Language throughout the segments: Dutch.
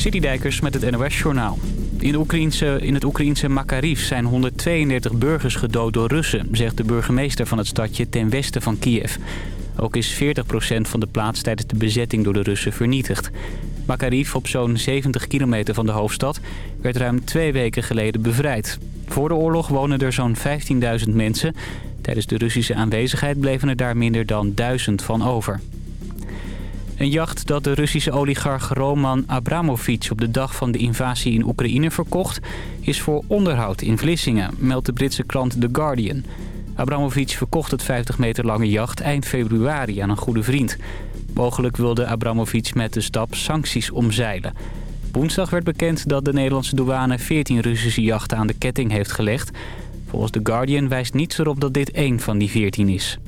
Citydijkers met het NOS-journaal. In, in het Oekraïense Makariv zijn 132 burgers gedood door Russen... zegt de burgemeester van het stadje ten westen van Kiev. Ook is 40% van de plaats tijdens de bezetting door de Russen vernietigd. Makariv, op zo'n 70 kilometer van de hoofdstad, werd ruim twee weken geleden bevrijd. Voor de oorlog wonen er zo'n 15.000 mensen. Tijdens de Russische aanwezigheid bleven er daar minder dan 1000 van over. Een jacht dat de Russische oligarch Roman Abramovic op de dag van de invasie in Oekraïne verkocht... is voor onderhoud in Vlissingen, meldt de Britse krant The Guardian. Abramovic verkocht het 50 meter lange jacht eind februari aan een goede vriend. Mogelijk wilde Abramovic met de stap sancties omzeilen. Woensdag werd bekend dat de Nederlandse douane 14 Russische jachten aan de ketting heeft gelegd. Volgens The Guardian wijst niets erop dat dit één van die 14 is.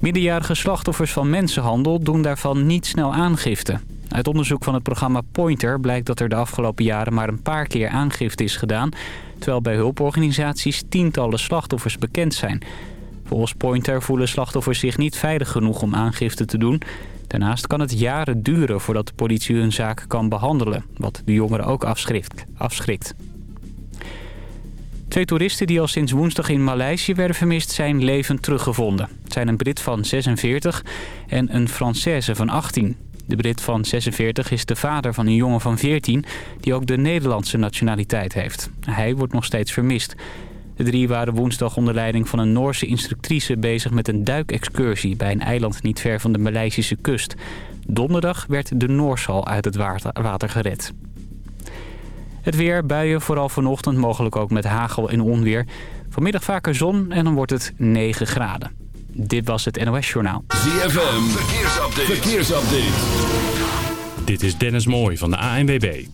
Middenjarige slachtoffers van mensenhandel doen daarvan niet snel aangifte. Uit onderzoek van het programma Pointer blijkt dat er de afgelopen jaren maar een paar keer aangifte is gedaan... terwijl bij hulporganisaties tientallen slachtoffers bekend zijn. Volgens Pointer voelen slachtoffers zich niet veilig genoeg om aangifte te doen. Daarnaast kan het jaren duren voordat de politie hun zaak kan behandelen, wat de jongeren ook afschrikt. Twee toeristen die al sinds woensdag in Maleisië werden vermist zijn levend teruggevonden. Het zijn een Brit van 46 en een Française van 18. De Brit van 46 is de vader van een jongen van 14 die ook de Nederlandse nationaliteit heeft. Hij wordt nog steeds vermist. De drie waren woensdag onder leiding van een Noorse instructrice bezig met een duikexcursie bij een eiland niet ver van de Maleisische kust. Donderdag werd de Noorsal uit het water gered. Het weer, buien, vooral vanochtend, mogelijk ook met hagel en onweer. Vanmiddag vaker zon en dan wordt het 9 graden. Dit was het NOS Journaal. ZFM, verkeersupdate. verkeersupdate. Dit is Dennis Mooij van de ANWB.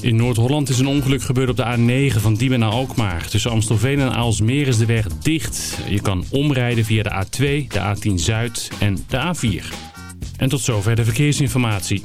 In Noord-Holland is een ongeluk gebeurd op de A9 van Diemen naar Alkmaar. Tussen Amstelveen en Aalsmeer is de weg dicht. Je kan omrijden via de A2, de A10 Zuid en de A4. En tot zover de verkeersinformatie.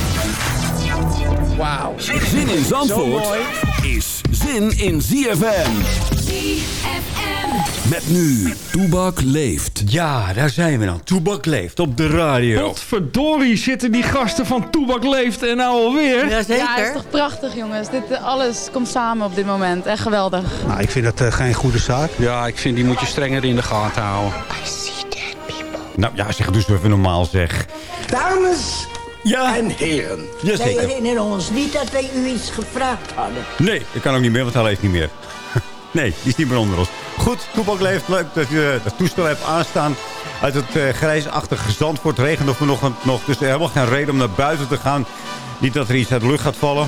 Wauw. Zin in Zandvoort is zin in ZFM. ZFM. Met nu, Toebak leeft. Ja, daar zijn we dan. Toebak leeft op de radio. Wat verdorie zitten die gasten van Toebak leeft en nou alweer. Ja, zeker. Ja, het is toch prachtig jongens. Dit, alles komt samen op dit moment. Echt geweldig. Nou, ik vind dat uh, geen goede zaak. Ja, ik vind die moet je strenger in de gaten houden. I see dead people. Nou ja, zeg dus even normaal zeg. Dames ja. en heren. Wij herinneren ons niet dat wij u iets gevraagd hadden. Nee, ik kan ook niet meer, want hij leeft niet meer. nee, die is niet meer onder ons. Goed, Toepak leeft. Leuk dat je het toestel hebt aanstaan. Uit het uh, grijsachtige Zandvoort regent of vanochtend nog. Dus helemaal geen reden om naar buiten te gaan. Niet dat er iets uit de lucht gaat vallen.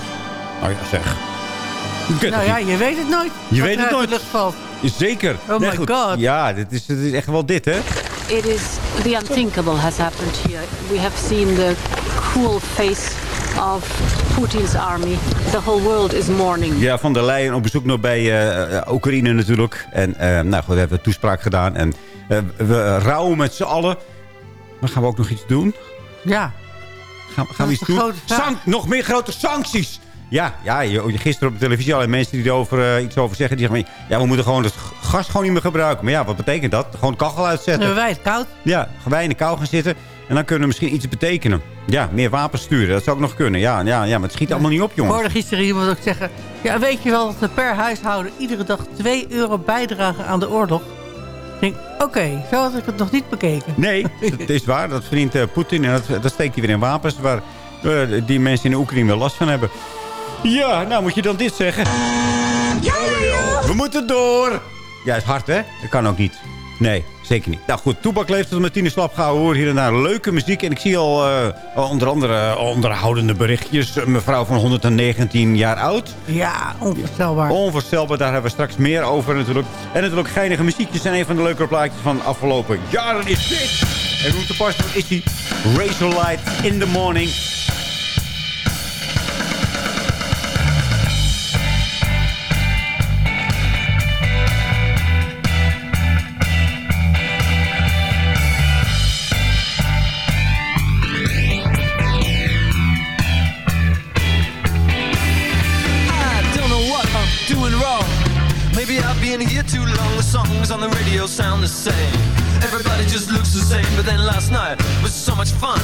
Nou ja, zeg. Nou ja, je weet het nooit. Je weet het nooit. De lucht valt. Zeker. Oh my god. Ja, dit is, dit is echt wel dit, hè? It is the unthinkable has happened here. We have seen the cruel face of Putin's army. The whole world is mourning. Ja, Van der Leyen op bezoek nog bij uh, Oekraïne natuurlijk. En uh, nou goed, we hebben een toespraak gedaan. En uh, we rouwen met z'n allen. Maar gaan we ook nog iets doen? Ja. Gaan, gaan we iets doen? nog meer grote sancties. Ja, ja gisteren op de televisie al mensen die erover uh, iets over zeggen. Die zeggen, ja, we moeten gewoon het gas gewoon niet meer gebruiken. Maar ja, wat betekent dat? Gewoon kachel uitzetten. Wij het koud. Ja, wij in de kou gaan zitten. En dan kunnen we misschien iets betekenen. Ja, meer wapens sturen. Dat zou ook nog kunnen. Ja, ja, ja maar het schiet allemaal niet op, jongens. Hoorde gisteren iemand ook zeggen... Ja, weet je wel dat we per huishouden iedere dag 2 euro bijdragen aan de oorlog? Ik denk, oké, zo had ik het nog niet bekeken. Nee, het is waar. Dat verdient uh, Poetin. En dat, dat steekt hij weer in wapens. Waar uh, die mensen in de Oekraïne wel last van hebben. Ja, nou moet je dan dit zeggen. Ja, ja, ja. We moeten door. Ja, is hard, hè? Dat kan ook niet. Nee, zeker niet. Nou goed, Toebak leeft het met Tine Slap gaan horen hier en daar leuke muziek. En ik zie al uh, onder andere onderhoudende berichtjes. Een mevrouw van 119 jaar oud. Ja, onvoorstelbaar. Onvoorstelbaar, daar hebben we straks meer over natuurlijk. En natuurlijk geinige muziekjes. En een van de leukere plaatjes van de afgelopen jaren is dit. En hoe te passen is die Razor Light in the Morning. Radio sound the same. Everybody just looks the same. But then last night was so much fun.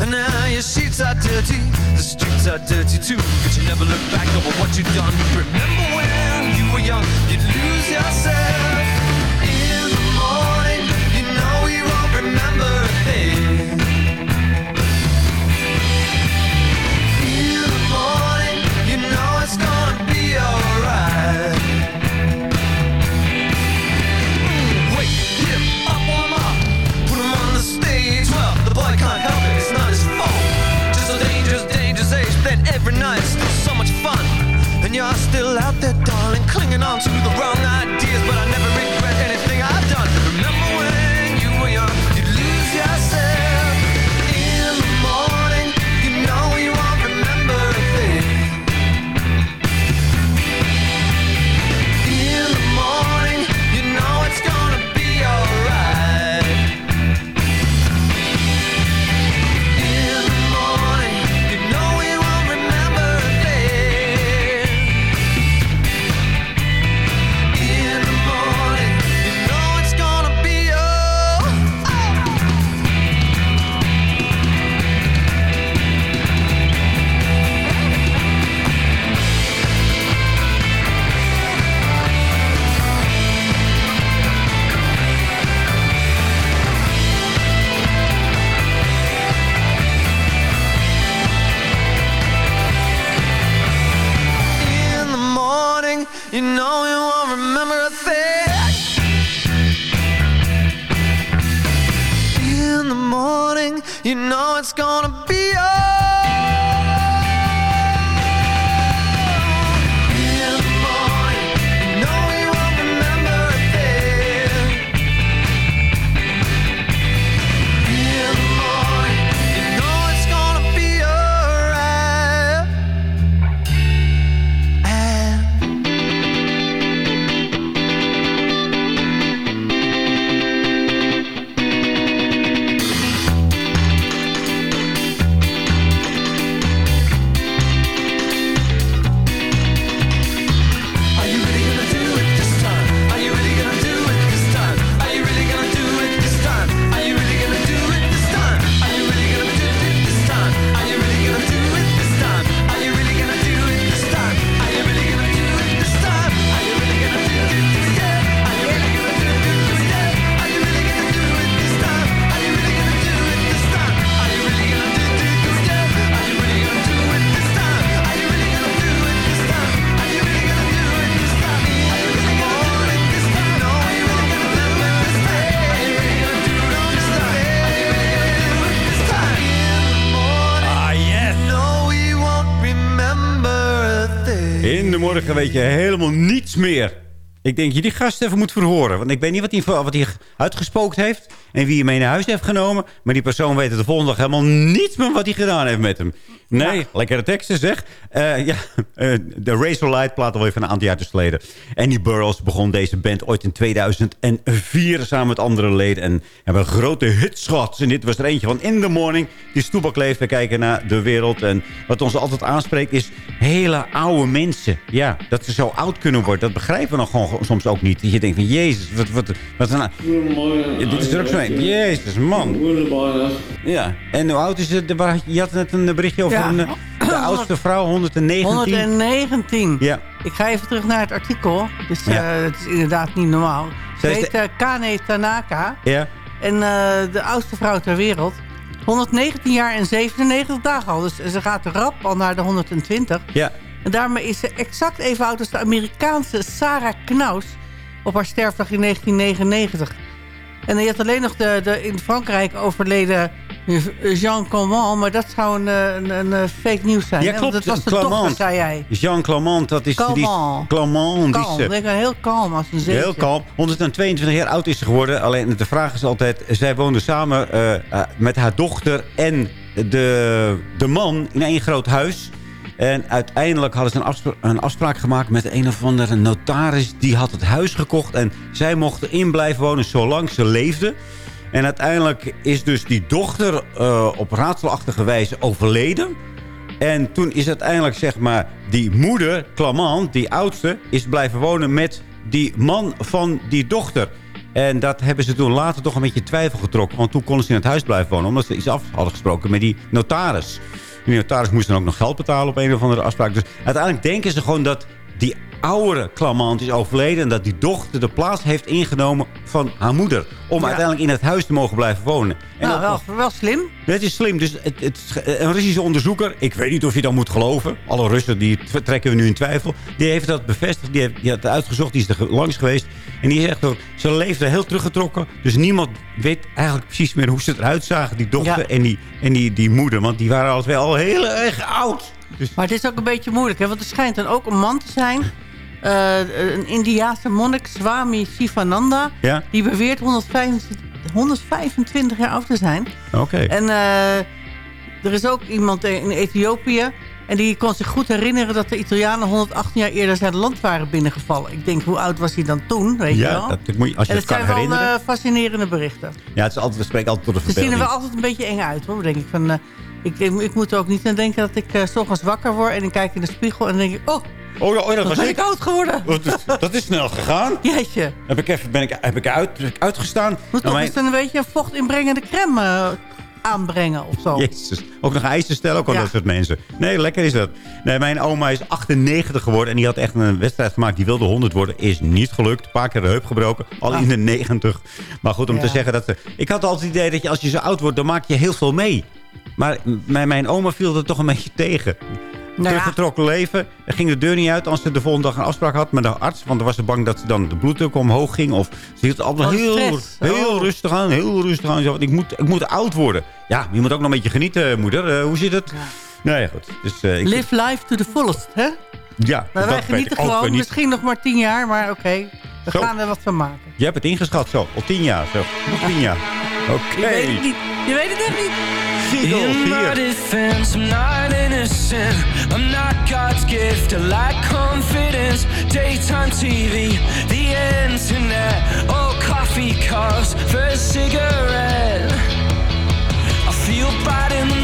And now your sheets are dirty, the streets are dirty too. But you never look back over what you've done. Remember when you were young, you'd lose yourself. Weet je helemaal niets meer. Ik denk je die gast even moet verhoren. Want ik weet niet wat hij, wat hij uitgespookt heeft. En wie hem mee naar huis heeft genomen. Maar die persoon weet de volgende dag helemaal niets meer wat hij gedaan heeft met hem. Nee, lekkere teksten zeg. Eh, ja, eh, de Razorlight plaat al even een aantal jaar geleden. Annie Burroughs begon deze band ooit in 2004 samen met andere leden. En hebben grote hits gehad. En dit was er eentje van In The Morning. Die stoebak leeft. We kijken naar de wereld. En wat ons altijd aanspreekt is hele oude mensen. Ja, dat ze zo oud kunnen worden. Dat begrijpen we nog gewoon soms ook niet. Dat je denkt van, jezus, wat, wat, wat een... Ja, dit is er ook zo een. Jezus, man. Ja, en hoe oud is het? Waar- Je had net een berichtje over Ja. een, eh, de oudste vrouw, 119. 119. Ja. Ik ga even terug naar het artikel. Dus eh, Ja. het is inderdaad niet normaal. Ze heet eh, Kane Tanaka. Ja. En eh, de oudste vrouw ter wereld. 119 jaar en 97 dagen al. Dus ze gaat rap al naar de 120. Ja. En daarmee is ze exact even oud als de Amerikaanse Sarah Knaus... op haar sterfdag in 1999. En je had alleen nog de, de in Frankrijk overleden Jean Calment... maar dat zou een, eh, een, een, eh, fake nieuws zijn. Ja, klopt. Want dat was de Clement. dochter, zei jij. Jean Clement, dat is... Die, Clement. Clement. Die is, ik ben heel kalm als een zeetje. Heel kalm. 122 jaar oud is ze geworden. Alleen de vraag is altijd... Zij woonde samen eh, eh, met haar dochter en de, de man in één groot huis. En uiteindelijk hadden ze een, afspra- een afspraak gemaakt met een of andere notaris. Die had het huis gekocht. En zij mochten in blijven wonen zolang ze leefde. En uiteindelijk is dus die dochter eh, op raadselachtige wijze overleden. En toen is uiteindelijk zeg maar die moeder, Clement, die oudste, is blijven wonen met die man van die dochter. En dat hebben ze toen later toch een beetje twijfel getrokken. Want toen konden ze in het huis blijven wonen. Omdat ze iets af hadden gesproken met die notaris. Die notaris moest dan ook nog geld betalen op een of andere afspraak. Dus uiteindelijk denken ze gewoon dat die oudere klamant is overleden... en dat die dochter de plaats heeft ingenomen van haar moeder... om Ja. uiteindelijk in het huis te mogen blijven wonen. En Nou, dat- wel, wel slim. het is slim. Dus het, het, een Russische onderzoeker, ik weet niet of je dat moet geloven. Alle Russen die trekken we nu in twijfel. Die heeft dat bevestigd. Die heeft, die had uitgezocht. Die is er langs geweest. En die zegt ze leefde heel teruggetrokken. Dus niemand weet eigenlijk precies meer hoe ze eruit zagen. Die dochter en, die, en die, die moeder. Want die waren twee al heel erg oud. Maar het is ook een beetje moeilijk, hè? want er schijnt dan ook een man te zijn. eh, een Indiaanse monnik, Swami Sivananda. Ja? Die beweert 125, 125 jaar oud te zijn. Oké. En eh, er is ook iemand in Ethiopië. En die kon zich goed herinneren dat de Italianen 118 jaar eerder zijn land waren binnengevallen. Ik denk, hoe oud was hij dan toen? Weet je Ja, wel? dat moet je, als je en het het kan zijn wel herinneren. eh, fascinerende berichten. ja, het is altijd, we spreken altijd tot de Ze zien er verbeelding. wel altijd een beetje eng uit, hoor. Denk ik, van, ik, ik, ik moet er ook niet aan denken dat ik eh, s ochtends wakker word... en ik kijk in de spiegel en denk ik... Oh, Oh, ja, oh, dat was ben ik. oud geworden. Dat, dat is snel gegaan. Jeetje. Heb ik even, ben ik, heb ik uit, ben ik uitgestaan. Moet Nou, toch mijn- eens een beetje een vochtinbrengende crème eh, aanbrengen of zo. Jezus. Ook nog eisen stellen, ook al Ja. dat soort mensen. Nee, lekker is dat. Nee, mijn oma is 98 geworden. En die had echt een wedstrijd gemaakt. Die wilde 100 worden. Is niet gelukt. Een paar keer de heup gebroken. Al in de 90. Maar goed, om Ja. te zeggen dat... ze- Ik had altijd het idee dat je als je zo oud wordt... dan maak je heel veel mee. Maar mijn, mijn oma viel er toch een beetje tegen. Nou ja. Teruggetrokken leven. Er ging de deur niet uit als ze de volgende dag een afspraak had met de arts. Want dan was ze bang dat ze dan de bloeddruk omhoog ging. Of ze hield het altijd Oh, heel, heel Oh. rustig aan. Heel rustig aan. Want ik moet, ik moet oud worden. Ja, je moet ook nog een beetje genieten, moeder. Eh, hoe zit het? Nou ja, goed. Dus, eh, ik, Live life to the fullest, hè? ja, Maar dat wij genieten gewoon. Misschien nog maar tien jaar, maar oké. We gaan er wat van maken. Je hebt het ingeschat zo. Al tien jaar zo. Nog tien jaar. Oké. Je weet het niet. Je weet het echt niet. Seagulls In my defense, I'm not innocent. I'm not God's gift. I lack confidence. Daytime TV, the internet. Oh, coffee cups, first cigarette. I feel bad in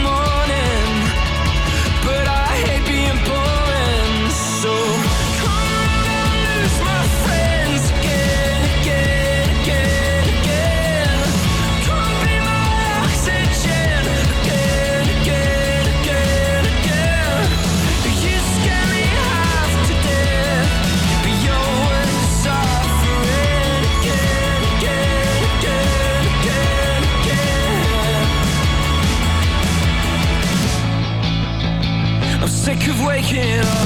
in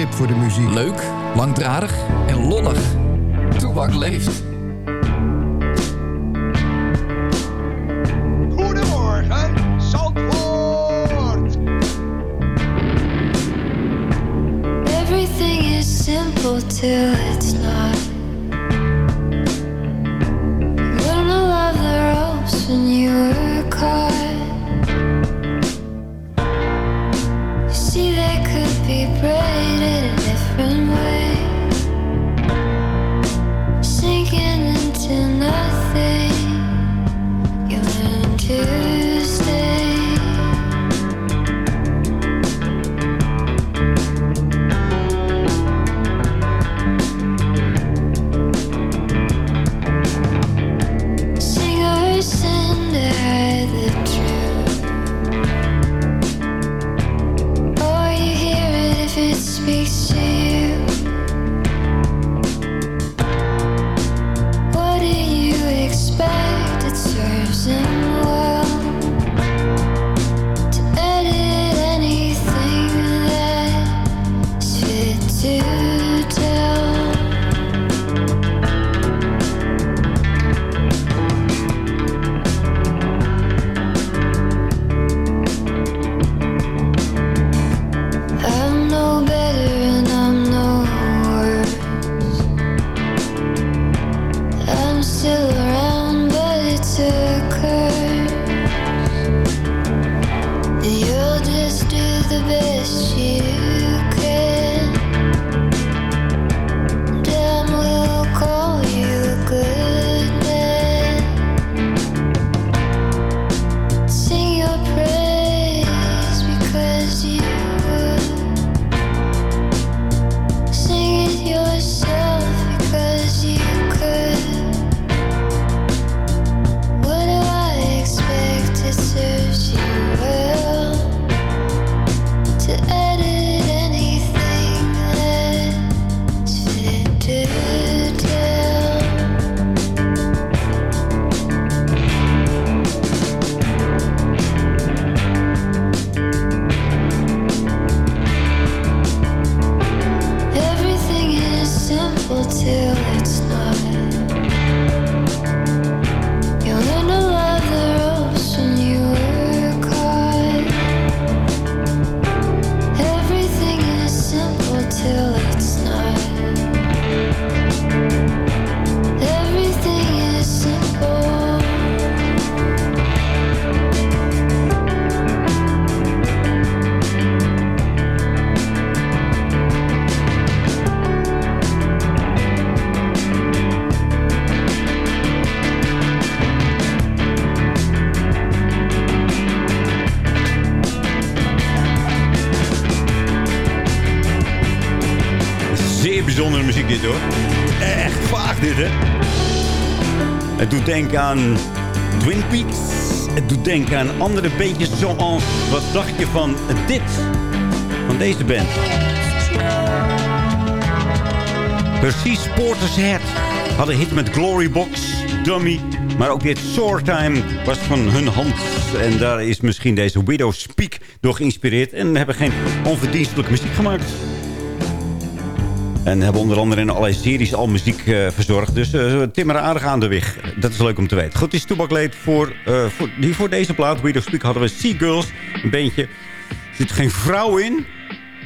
begrip voor de muziek. Leuk, langdradig en lollig. Toebak leeft. Goedemorgen, Zandvoort. Everything is simple till it's I'm denken aan Twin Peaks. Het doet denken aan andere beetjes zoals... Wat dacht je van dit? Van deze band. Precies Porter's Head. Hadden hit met Glory Box, Dummy. Maar ook dit Sword Time was van hun hand. En daar is misschien deze Widow Speak door geïnspireerd. En hebben geen onverdienstelijke muziek gemaakt. En hebben onder andere in allerlei series al muziek eh, verzorgd. Dus uh, timmeren aardig aan de weg. Dat is leuk om te weten. Goed, is toebakleed voor, eh, voor, voor deze plaat. Widow Speak hadden we Sea Girls. Een beentje. Er zit geen vrouw in.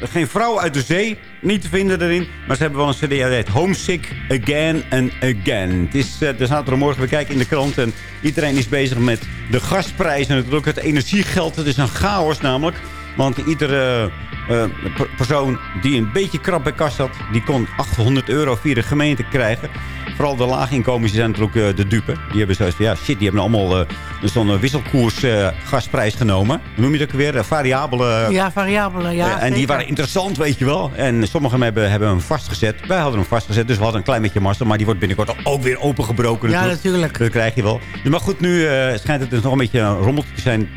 Geen vrouw uit de zee. Niet te vinden erin. Maar ze hebben wel een cd. Homesick Again and Again. Het is uh, de zaterdagmorgen. We kijken in de krant. En iedereen is bezig met de gasprijzen. En natuurlijk het energiegeld. Het is een chaos namelijk. Want iedere uh, per persoon die een beetje krap bij kas had... die kon 800 euro via de gemeente krijgen. Vooral de laaginkomens zijn natuurlijk uh, de dupe. Die hebben zoiets van, ja shit, die hebben allemaal uh, zo'n wisselkoers gasprijs genomen. Hoe noem je dat ook weer? variabele... Ja, variabele, ja. en die waren interessant, weet je wel. En sommigen hebben, hebben hem vastgezet. Wij hadden hem vastgezet, dus we hadden een klein beetje massa. Maar die wordt binnenkort ook weer opengebroken Ja, natuurlijk. natuurlijk. Dat krijg je wel. Dus maar goed, nu schijnt het dus nog een beetje een rommeltje te zijn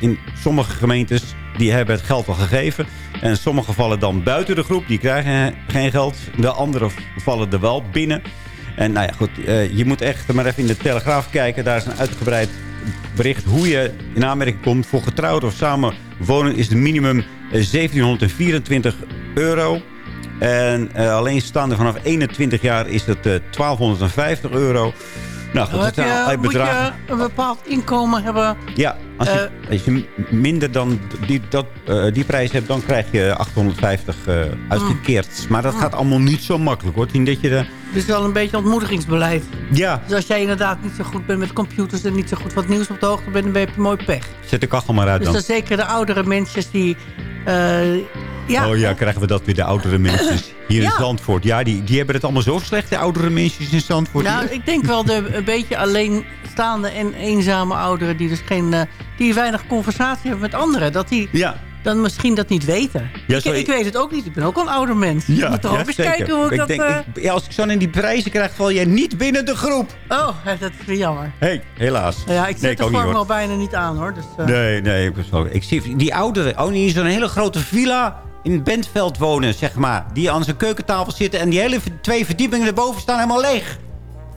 in sommige gemeentes die hebben het geld al gegeven. En sommige vallen dan buiten de groep. Die krijgen geen geld. De andere vallen er wel binnen. En nou ja, goed. Uh, je moet echt maar even in de Telegraaf kijken. Daar is een uitgebreid bericht hoe je in aanmerking komt. Voor getrouwd of samen wonen is het minimum 1724 euro. En eh alleenstaande vanaf 21 jaar is het eh, 1250 euro. Nou goed, het je, allerlei moet je een bepaald inkomen hebben? Ja, als je, Eh, als je minder dan die, dat, eh, die prijs hebt, dan krijg je 850 eh, uitgekeerd. Maar dat gaat allemaal niet zo makkelijk hoor. Dat je de, Het is wel een beetje ontmoedigingsbeleid. ja, Dus als jij inderdaad niet zo goed bent met computers... en niet zo goed wat nieuws op de hoogte bent... dan heb je mooi pech. zet de kachel maar uit Dus dan. dan zeker de oudere mensen die... ja, Oh ja, krijgen we dat weer, de oudere mensen hier in. Zandvoort. Ja, die, die hebben het allemaal zo slecht, de oudere mensen in Zandvoort. Nou, ik denk wel de een beetje alleenstaande en eenzame ouderen... die dus geen, eh, die weinig conversatie hebben met anderen. Dat die ja, dan misschien dat niet weten. Ja, ik, weet het ook niet. Ik ben ook al een ouder mens. ja, ik moet toch ja, ook eens kijken hoe ik, ik dat... denk, eh, ik- ja, als ik zo in die prijzen krijg, val jij niet binnen de groep. Oh, dat is weer jammer. Hé, helaas. Ja, ik zet nee, de vorm al bijna niet aan, hoor. Dus, eh, Nee, nee, ik, ik zie die ouderen, oh, in zo'n hele grote villa in Bentveld wonen, zeg maar. Die aan zijn keukentafel zitten en die hele twee verdiepingen erboven staan helemaal leeg.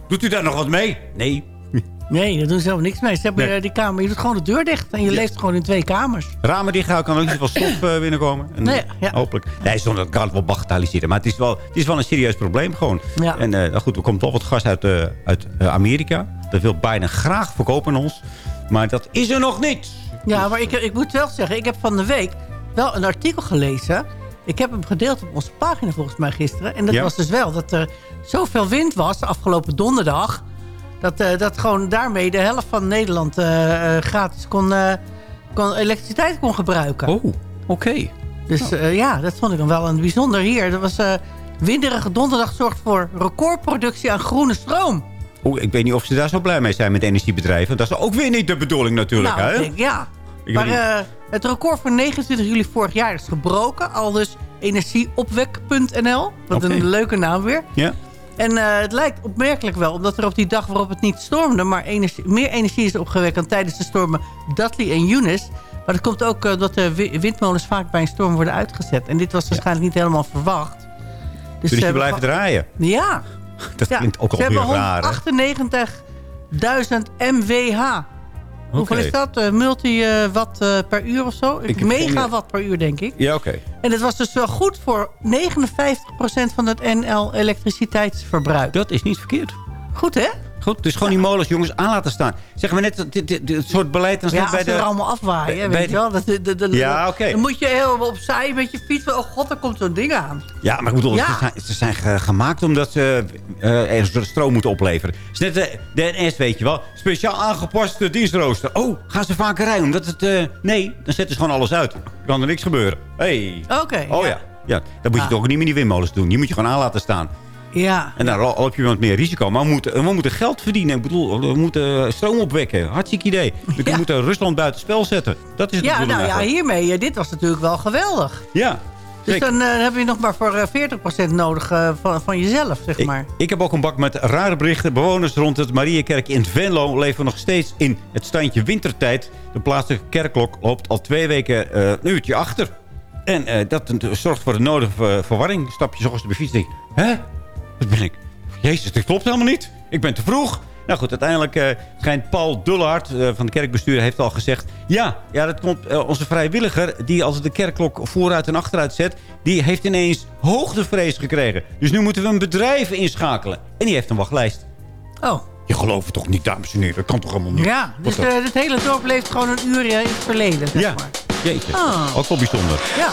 Doet u daar nog wat mee? Nee. Nee, daar doen ze helemaal niks mee. Ze hebben Nee. eh, die kamer, je doet gewoon de deur dicht. En je leeft gewoon in twee kamers. Ramen dicht houden, kan ook niet veel stof eh, binnenkomen. En, Nee, ja. Hopelijk. Nee, zonder dat kan het wel bagatelliseren. Maar het is wel, het is wel een serieus probleem gewoon. Ja. En eh, nou goed, er komt wel wat gas uit, eh, uit eh, Amerika. Dat wil Biden graag verkopen aan ons. Maar dat is er nog niet. Ja, maar ik, ik moet wel zeggen, ik heb van de week wel een artikel gelezen. Ik heb hem gedeeld op onze pagina volgens mij gisteren. En dat Ja. was dus wel dat er zoveel wind was afgelopen donderdag. Dat, eh, dat gewoon daarmee de helft van Nederland eh, eh, gratis kon, kon, elektriciteit kon gebruiken. Oh, oké. Dus eh, ja, dat vond ik dan wel een bijzonder hier. Dat was winderige donderdag zorgt voor recordproductie aan groene stroom. Oeh, ik weet niet of ze daar zo blij mee zijn met energiebedrijven. Dat is ook weer niet de bedoeling natuurlijk. nou, hè? ik denk, ja. Maar eh, het record van 29 juli vorig jaar is gebroken. Al dus energieopwek.nl. Wat een leuke naam weer. Ja. En eh, het lijkt opmerkelijk wel, omdat er op die dag waarop het niet stormde... maar energie, meer energie is opgewekt dan tijdens de stormen Dudley en Eunice. Maar dat komt ook uh, dat de wi- windmolens vaak bij een storm worden uitgezet. En dit was waarschijnlijk niet helemaal verwacht. Dus ze blijven gewoon- draaien. Ja. Dat ja. klinkt ook alweer hebben raar. hè? 198.000 Hoeveel is dat? Eh, multi-watt eh, per uur of zo? Ik. Megawatt per uur, denk ik. Ja, oké. En het was dus wel goed voor 59% van het NL elektriciteitsverbruik. Dat is niet verkeerd. Goed, hè? Goed, dus gewoon die molens jongens aan laten staan. Zeggen we net, dit, dit, dit- dit soort beleid... Dan Ja, als bij ze de, er allemaal afwaaien, weet je de- wel. Dat, dat, dat- Ja, oké. Dan moet je heel opzij met je fiets. Oh god, er komt zo'n ding aan. Ja, maar ik bedoel, Ja. ze zijn, ze zijn ge- gemaakt omdat ze eh, ergens stroom moeten opleveren. Het is net de, de NS, weet je wel. Speciaal aangepaste dienstrooster. Oh, gaan ze vaker rijden? Omdat het... eh, nee, dan zetten ze gewoon alles uit. Dan kan er niks gebeuren. Hey. Oké, Oh ja. ja. ja. Dat moet je Ah. toch ook niet met die windmolens doen. Die moet je gewoon aan laten staan. Ja. En dan loop je wat meer risico. Maar we moeten, we moeten geld verdienen. Ik bedoel, we moeten stroom opwekken. Hartstikke idee. We Ja. moeten Rusland buiten spel zetten. Dat is het Ja, nou ja, hiermee. eh, dit was natuurlijk wel geweldig. Ja. Dus zeker. dan eh, heb je nog maar voor eh, 40% nodig eh, van, van jezelf, zeg maar. Ik, ik heb ook een bak met rare berichten. Bewoners rond het Mariakerk in Venlo leven nog steeds in het standje wintertijd. De plaatselijke kerkklok loopt al twee weken eh, een uurtje achter. En eh, dat eh, zorgt voor de nodige eh, verwarring. Stap je ochtends op de fiets denk hè? Wat ben ik? Jezus, dit klopt helemaal niet. Ik ben te vroeg. Nou goed, uiteindelijk eh, schijnt Paul Dullard eh, van de kerkbestuur heeft al gezegd... ja, ja dat komt, eh, onze vrijwilliger die als de kerkklok vooruit en achteruit zet... die heeft ineens hoogtevrees gekregen. Dus nu moeten we een bedrijf inschakelen. En die heeft een wachtlijst. Oh. Je gelooft het toch niet, dames en heren? Dat kan toch allemaal niet? Ja, dus dat- eh, het hele dorp leeft gewoon een uur in het verleden, zeg Ja, maar. jeetje. Ah. Ook wel bijzonder. Ja.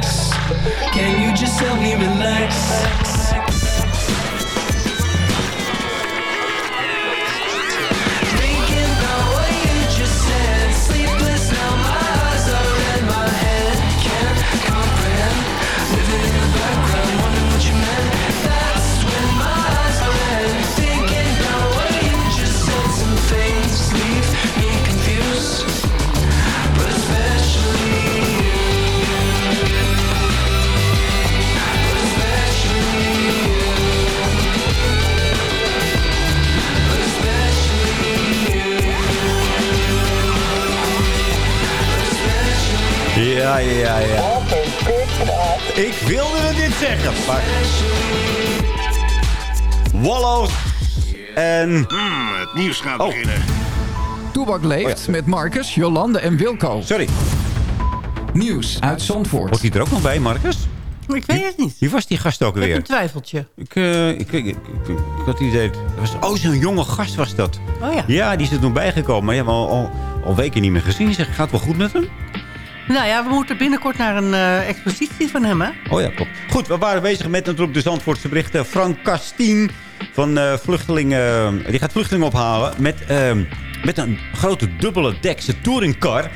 Can you just help me relax? Ja, ja, ja. Ik wilde dit zeggen, maar... Wallows en... Hmm, het nieuws gaat Oh. beginnen. Toebak leeft met Marcus, Jolande en Wilco. Sorry. Nieuws uit Zandvoort. Hoort hij er ook nog bij, Marcus? Ik weet het niet. Wie was die gast ook Ik heb weer? een twijfeltje. Ik, eh, ik, ik, ik, ik, ik had het idee... dat Was, oh, zo'n jonge gast was dat. Oh ja. Ja, die is er toen bijgekomen. Maar je hebt al, al, al weken niet meer gezien. Zeg, gaat het wel goed met hem? Nou ja, we moeten binnenkort naar een eh, expositie van hem, hè? Oh ja, klopt. Goed, we waren bezig met natuurlijk de Zandvoortse berichten. Frank Castien van eh, vluchtelingen... Die gaat vluchtelingen ophalen met, eh, met een grote dubbele dekse touringcar.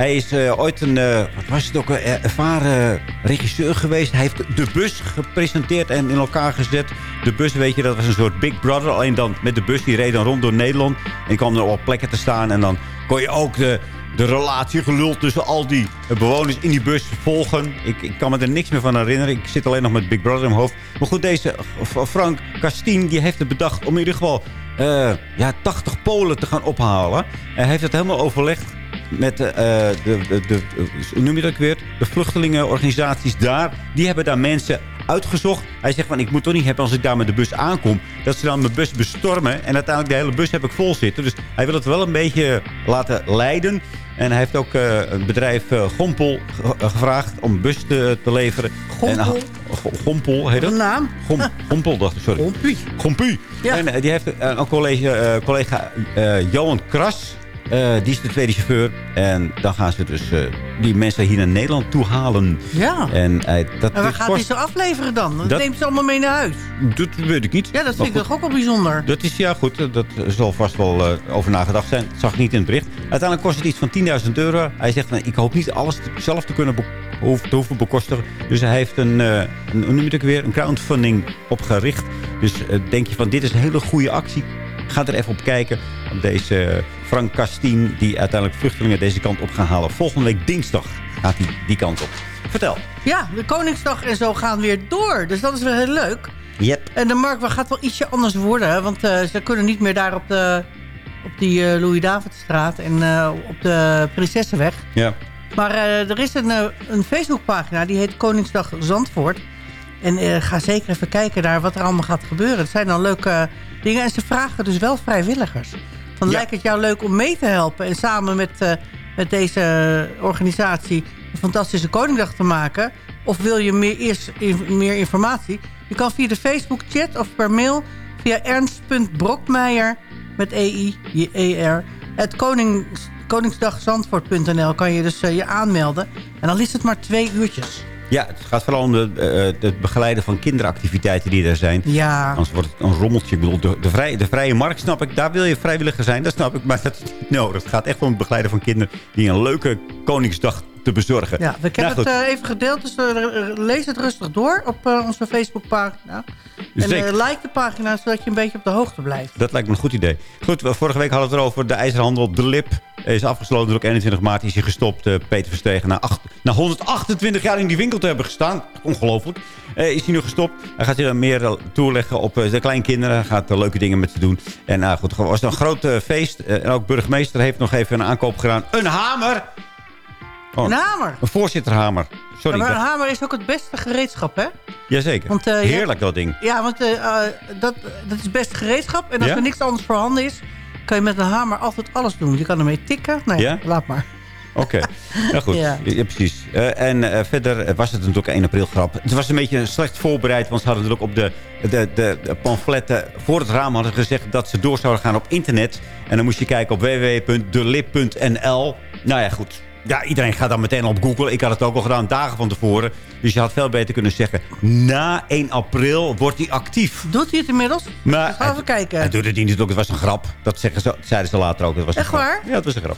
Hij is eh, ooit een, eh, wat was het ook, een ervaren regisseur geweest. Hij heeft de bus gepresenteerd en in elkaar gezet. De bus, weet je, dat was een soort Big Brother. Alleen dan met de bus, die reed dan rond door Nederland. En kwam er op plekken te staan. En dan kon je ook de, de relatie geluld tussen al die eh, bewoners in die bus volgen. Ik, ik kan me er niks meer van herinneren. Ik zit alleen nog met Big Brother in mijn hoofd. Maar goed, deze F- Frank Castien die heeft het bedacht om in ieder geval eh, ja, 80 Polen te gaan ophalen. Hij heeft het helemaal overlegd met eh, de, de, de, noem je dat weer? De vluchtelingenorganisaties daar. Die hebben daar mensen uitgezocht. Hij zegt van, ik moet toch niet hebben als ik daar met de bus aankom... dat ze dan mijn bus bestormen. En uiteindelijk de hele bus heb ik vol zitten. Dus hij wil het wel een beetje laten leiden. En hij heeft ook eh, een bedrijf eh, Gompel ge- eh, gevraagd om bus te, te leveren. Gompel? En, Go- Gompel heet dat? Een naam? Gom, Gompel, dacht ik, sorry. Gompie. Gompie. Ja. En eh, die heeft eh, een collega, eh, collega eh, Johan Kras. Eh, die is de tweede chauffeur. En dan gaan ze dus eh, die mensen hier naar Nederland toe halen. Ja. En eh, dat En waar gaat hij ze afleveren dan? Dat, Dat- neemt ze allemaal mee naar huis. Dat weet ik niet. Ja, dat vind ik toch ook wel bijzonder. Dat is, ja goed, dat zal vast wel over nagedacht zijn. Dat zag ik niet in het bericht. Uiteindelijk kost het iets van 10.000 euro. Hij zegt, nou, ik hoop niet alles te- zelf te kunnen be- hoef- te hoeven bekostigen. Dus hij heeft een, eh, een, weer, een crowdfunding opgericht. Dus denk je van, dit is een hele goede actie. Ga er even op kijken. Op deze Frank Castien, die uiteindelijk vluchtelingen deze kant op gaan halen. Volgende week dinsdag gaat hij die kant op. Vertel. Ja, de Koningsdag en zo gaan weer door. Dus dat is wel heel leuk. Yep. En de markt gaat wel ietsje anders worden. Want eh, ze kunnen niet meer daar op, de, op die eh, Louis-Davidstraat en eh, op de Prinsessenweg. Ja. Maar er is een, een Facebookpagina, die heet Koningsdag Zandvoort. En ga zeker even kijken naar wat er allemaal gaat gebeuren. Het zijn dan leuke dingen. En ze vragen dus wel vrijwilligers. Ja. lijkt het jou leuk om mee te helpen... en samen met, eh, met deze organisatie een fantastische Koningdag te maken? Of wil je meer, eerst in- meer informatie? Je kan via de Facebook chat of per mail via ernst.brokmeijer met EI, ER, het konings, koningsdagzandvoort.nl kan je dus eh, je aanmelden. En dan is het maar twee uurtjes. Ja, het gaat vooral om de, eh, het begeleiden van kinderactiviteiten die er zijn. Ja. Anders wordt het een rommeltje. Ik bedoel, de, de, vrije, de vrije markt snap ik. Daar wil je vrijwilliger zijn, dat snap ik. Maar dat is niet nodig. Het gaat echt om het begeleiden van kinderen... die een leuke Koningsdag te bezorgen. Ja, ik heb Nou, het eh, even gedeeld, dus lees het rustig door op eh, onze Facebookpagina. En Zeker. eh, like de pagina, zodat je een beetje op de hoogte blijft. Dat lijkt me een goed idee. Goed, we- vorige week hadden we het erover. De ijzerhandel De Lip is afgesloten. Op 21 maart is hij gestopt. Peter Verstegen. Na, acht, na 128 jaar in die winkel te hebben gestaan. Ongelooflijk. is hij nu gestopt. Hij gaat hier meer toeleggen op de kleinkinderen. Hij gaat leuke dingen met ze doen. En nou goed, het was een groot feest. En ook burgemeester heeft nog even een aankoop gedaan. Een hamer! Oh, Een hamer! Een voorzitterhamer. Sorry. maar een hamer is ook het beste gereedschap, hè? Jazeker. Want, eh, Heerlijk dat ding. Ja, want eh, eh, dat, dat is best gereedschap. En als Ja? er niks anders voorhanden is, kan je met een hamer altijd alles doen. Je kan ermee tikken. Nee, Ja? laat maar. Oké, nou goed. Ja, Ja. precies. En verder was het natuurlijk een 1 april grap. Het was een beetje slecht voorbereid, want ze hadden natuurlijk op de, de, de, de pamfletten voor het raam hadden gezegd dat ze door zouden gaan op internet. En dan moest je kijken op www.delip.nl. Nou ja, goed. Ja, iedereen gaat dan meteen op Google. Ik had het ook al gedaan, dagen van tevoren. Dus je had veel beter kunnen zeggen... na 1 april wordt hij actief. Doet hij het inmiddels? Maar Gaan we even kijken. Hij doet het niet natuurlijk. Het was een grap. Dat zeggen ze, zeiden ze later ook. Het was een Echt grap. waar? Ja, het was een grap.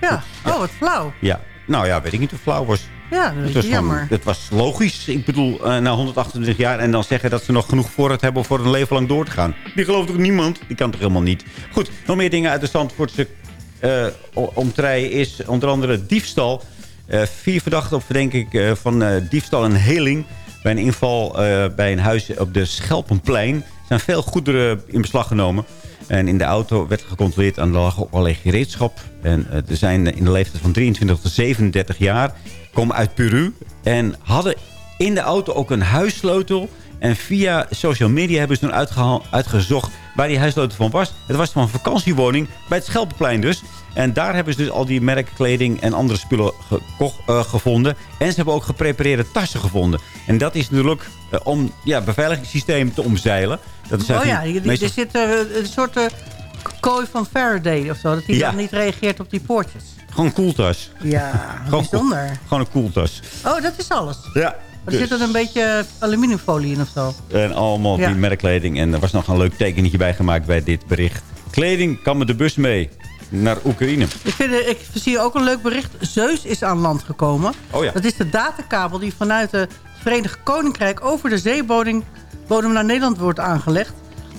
Ja. Oh, wat flauw. Ja. Nou ja, weet ik niet hoe flauw was. Ja, dat Het is jammer. het was logisch. Ik bedoel, eh, na 128 jaar en dan zeggen dat ze nog genoeg voorraad hebben om voor een leven lang door te gaan. Die gelooft ook niemand. Die kan toch helemaal niet. Goed, nog meer dingen uit de Zandvoortse eh o- omtrij is onder andere diefstal. Eh, vier verdachten op verdenking ik eh, van diefstal en heling. Bij een inval bij een huis op de Schelpenplein zijn veel goederen in beslag genomen. En in de auto werd gecontroleerd aan de lag ook allerlei gereedschap. En er zijn in de leeftijd van 23 tot 37 jaar... komen uit Peru en hadden in de auto ook een huissleutel. En via social media hebben ze toen uitgezocht waar die huissleutel van was. Het was van een vakantiewoning bij het Schelpenplein dus. En daar hebben ze dus al die merkkleding en andere spullen gekocht, eh, gevonden. En ze hebben ook geprepareerde tassen gevonden. En dat is natuurlijk eh, om ja, het beveiligingssysteem te omzeilen. Dat is Oh ja, meestal- er zit eh, een soort kooi van Faraday of zo. Dat hij Ja. dan niet reageert op die poortjes. Gewoon een koeltas. Ja, Gewoon, bijzonder. gewoon een koeltas. Oh, dat is alles. Ja. Er zit er een beetje aluminiumfolie in of zo. En allemaal Ja. die merkkleding. En er was nog een leuk tekenetje bij gemaakt bij dit bericht. Kleding kan met de bus mee naar Oekraïne. Ik, vind, eh, ik zie ook een leuk bericht. Zeus is aan land gekomen. Oh ja. Dat is de datakabel die vanuit het Verenigd Koninkrijk... over de zeebodem bodem naar Nederland wordt aangelegd.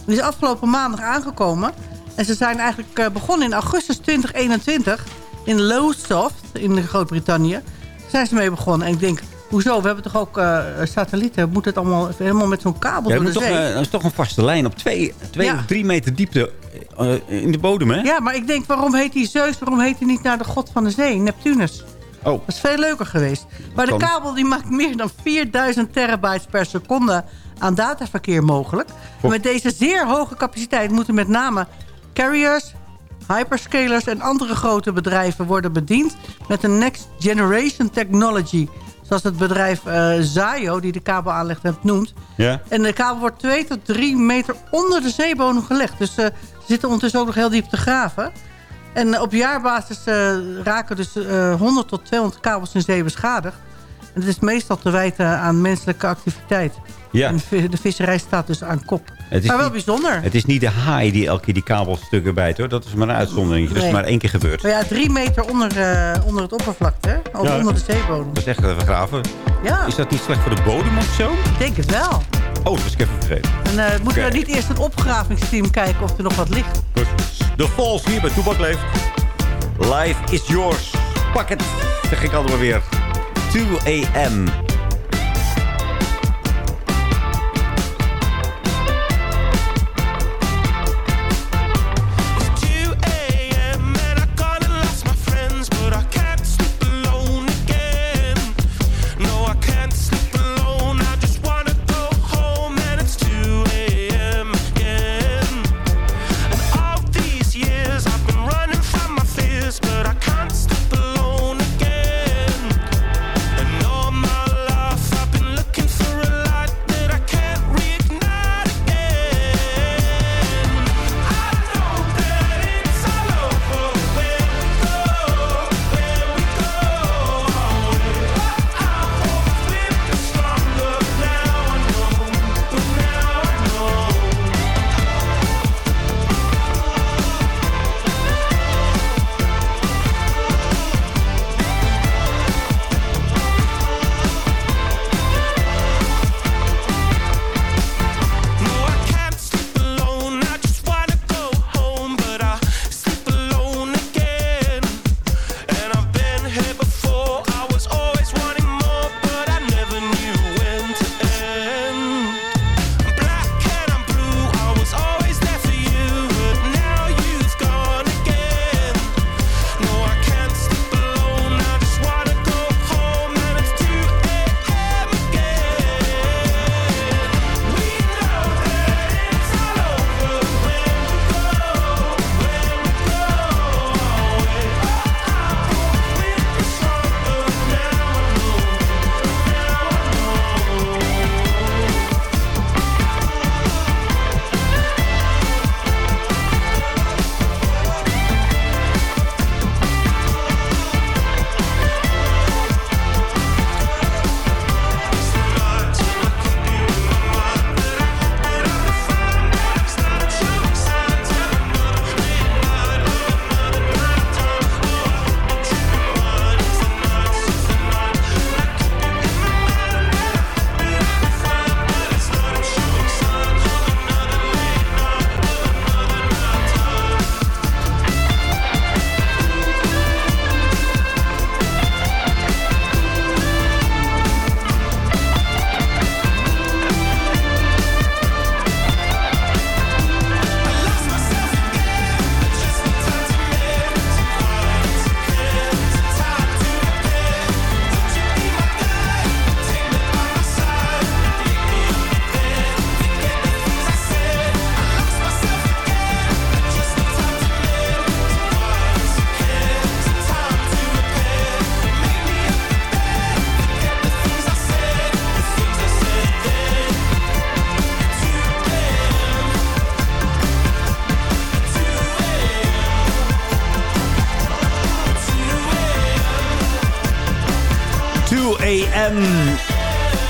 Die is afgelopen maandag aangekomen. En ze zijn eigenlijk eh, begonnen in augustus 2021... in Lowestoft in Groot-Brittannië. Daar zijn ze mee begonnen. En ik denk, hoezo? We hebben toch ook eh, satellieten? Moet het allemaal helemaal met zo'n kabel Ja, door de toch, zee? eh, dat is toch een vaste lijn op twee, twee Ja. of drie meter diepte eh, in de bodem, hè? Ja, maar ik denk, waarom heet hij Zeus? Waarom heet hij niet naar de god van de zee, Neptunus? Oh. Dat is veel leuker geweest. Maar de kabel die maakt meer dan 4000 terabytes per seconde aan dataverkeer mogelijk. En met deze zeer hoge capaciteit moeten met name carriers, hyperscalers en andere grote bedrijven worden bediend met een next generation technology. Zoals het bedrijf eh Zayo, die de kabel aanlegt, het noemt. Ja. En de kabel wordt 2 tot 3 meter onder de zeebodem gelegd. Dus eh, ze zitten ondertussen ook nog heel diep te graven. En op jaarbasis eh, raken dus eh 100 tot 200 kabels in zee beschadigd. En het is meestal te wijten aan menselijke activiteit. Ja. En de visserij staat dus aan kop. Het is maar wel niet- bijzonder. Het is niet de haai die elke keer die kabelstukken bijt, hoor. Dat is maar een uitzondering. Dat is Nee. maar één keer gebeurd. Maar ja, drie meter onder, eh, onder het oppervlakte. hè? Of Ja. onder de zeebodem. Dat is echt even graven. Ja. Is dat niet slecht voor de bodem of zo? Ik denk het wel. Oh, dat was ik even vergeten. En eh, moeten we niet eerst een opgravingsteam kijken of er nog wat ligt? De Falls hier bij Toebak leeft. Life is yours. Pak het, zeg ik altijd maar weer. 2 a.m.